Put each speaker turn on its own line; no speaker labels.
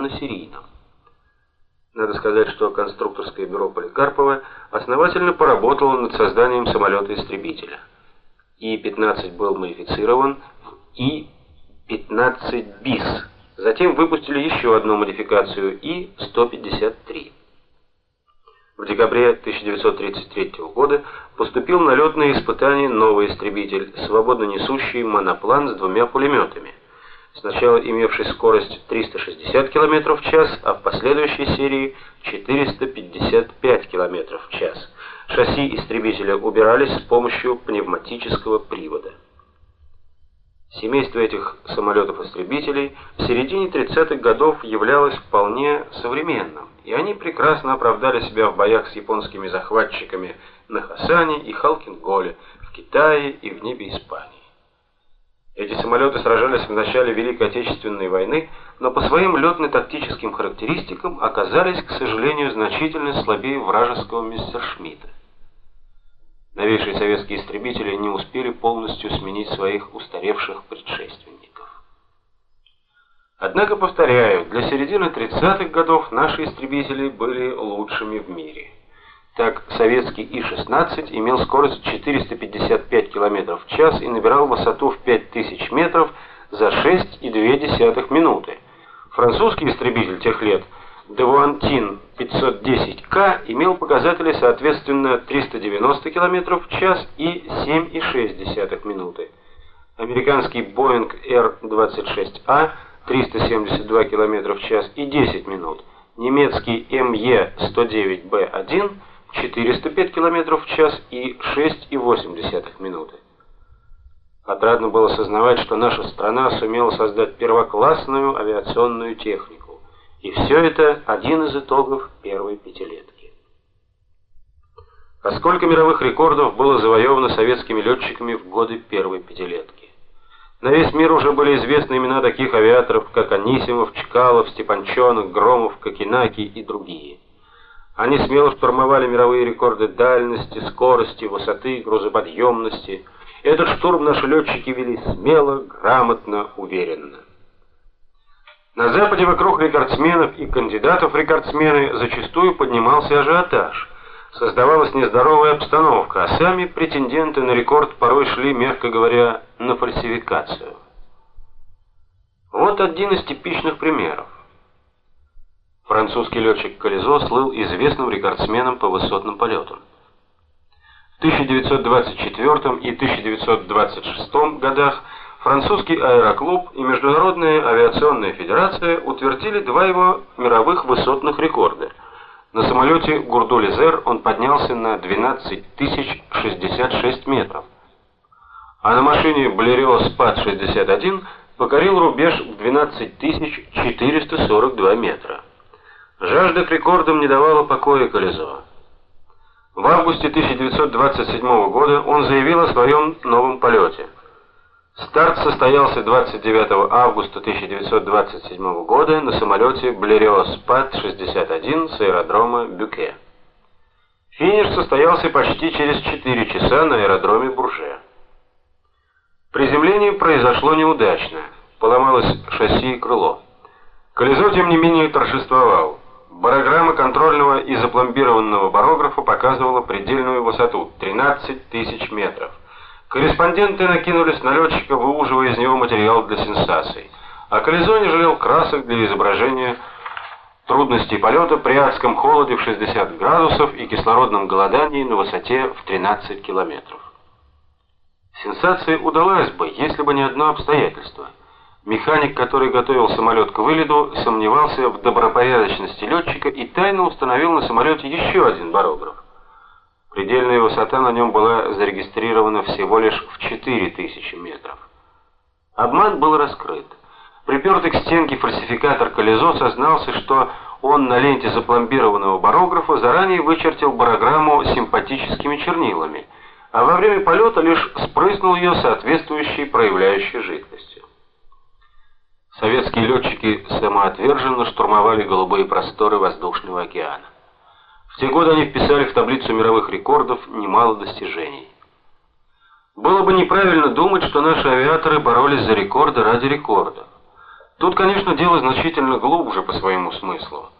на серийном. Надо сказать, что конструкторское бюро Поликарпова основательно поработало над созданием самолета-истребителя. И-15 был модифицирован в И-15 БИС. Затем выпустили еще одну модификацию И-153. В декабре 1933 года поступил на летные испытания новый истребитель, свободно несущий моноплан с двумя пулеметами. Сначала имевший скорость 360 км в час, а в последующей серии 455 км в час. Шасси истребителя убирались с помощью пневматического привода. Семейство этих самолетов-истребителей в середине 30-х годов являлось вполне современным, и они прекрасно оправдали себя в боях с японскими захватчиками на Хасане и Халкинголе, в Китае и в небе Испании. Эти самолеты сражались в начале Великой Отечественной войны, но по своим летно-тактическим характеристикам оказались, к сожалению, значительно слабее вражеского Мессершмитта. Новейшие советские истребители не успели полностью сменить своих устаревших предшественников. Однако, повторяю, для середины 30-х годов наши истребители были лучшими в мире. Так, советский И-16 имел скорость 455 км в час и набирал высоту в 5000 метров за 6,2 минуты. Французский истребитель тех лет Девуантин 510К имел показатели соответственно 390 км в час и 7,6 минуты. Американский Boeing R-26A 372 км в час и 10 минут. Немецкий ME-109B1 405 км в час и 6,8 минуты. Отрадно было сознавать, что наша страна сумела создать первоклассную авиационную технику. И все это один из итогов первой пятилетки. А сколько мировых рекордов было завоевано советскими летчиками в годы первой пятилетки? На весь мир уже были известны имена таких авиаторов, как Анисимов, Чкалов, Степанчонок, Громов, Кокинаки и другие. Они смело штурмовали мировые рекорды дальности, скорости, высоты, грузоподъемности. Этот штурм наши летчики вели смело, грамотно, уверенно. На западе вокруг рекордсменов и кандидатов в рекордсмены зачастую поднимался ажиотаж. Создавалась нездоровая обстановка, а сами претенденты на рекорд порой шли, мягко говоря, на фальсификацию. Вот один из типичных примеров. Французский летчик Колизо слыл известным рекордсменом по высотным полетам. В 1924 и 1926 годах французский аэроклуб и Международная авиационная федерация утвердили два его мировых высотных рекорда. На самолете Гурдулизер он поднялся на 12 066 метров, а на машине Блерио Спад-61 покорил рубеж в 12 442 метра. Жажда к рекордам не давала покоя Колесова. В августе 1927 года он заявил о своем новом полете. Старт состоялся 29 августа 1927 года на самолете Blériot Spad-61 с аэродрома Бюке. Финиш состоялся почти через 4 часа на аэродроме Бурже. Приземление произошло неудачно. Поломалось шасси и крыло. Колесо, тем не менее, торжествовал. Барограмма контрольного и запломбированного барографа показывала предельную высоту 13 тысяч метров. Корреспонденты накинулись на летчика, выуживая из него материал для сенсаций. А Колизо не жалел красок для изображения трудностей полета при адском холоде в 60 градусов и кислородном голодании на высоте в 13 километров. Сенсация удалась бы, если бы не одно обстоятельство – Механик, который готовил самолет к вылету, сомневался в добропорядочности летчика и тайно установил на самолете еще один барограф. Предельная высота на нем была зарегистрирована всего лишь в 4000 метров. Обман был раскрыт. Припертый к стенке фальсификатор Колизо сознался, что он на ленте запломбированного барографа заранее вычертил барограмму симпатическими чернилами, а во время полета лишь спрыснул ее соответствующей проявляющей жидкостью. Советские летчики самоотверженно штурмовали голубые просторы воздушного океана. В те годы они вписали в таблицу мировых рекордов немало достижений. Было бы неправильно думать, что наши авиаторы боролись за рекорды ради рекордов. Тут, конечно, дело значительно глубже по своему смыслу.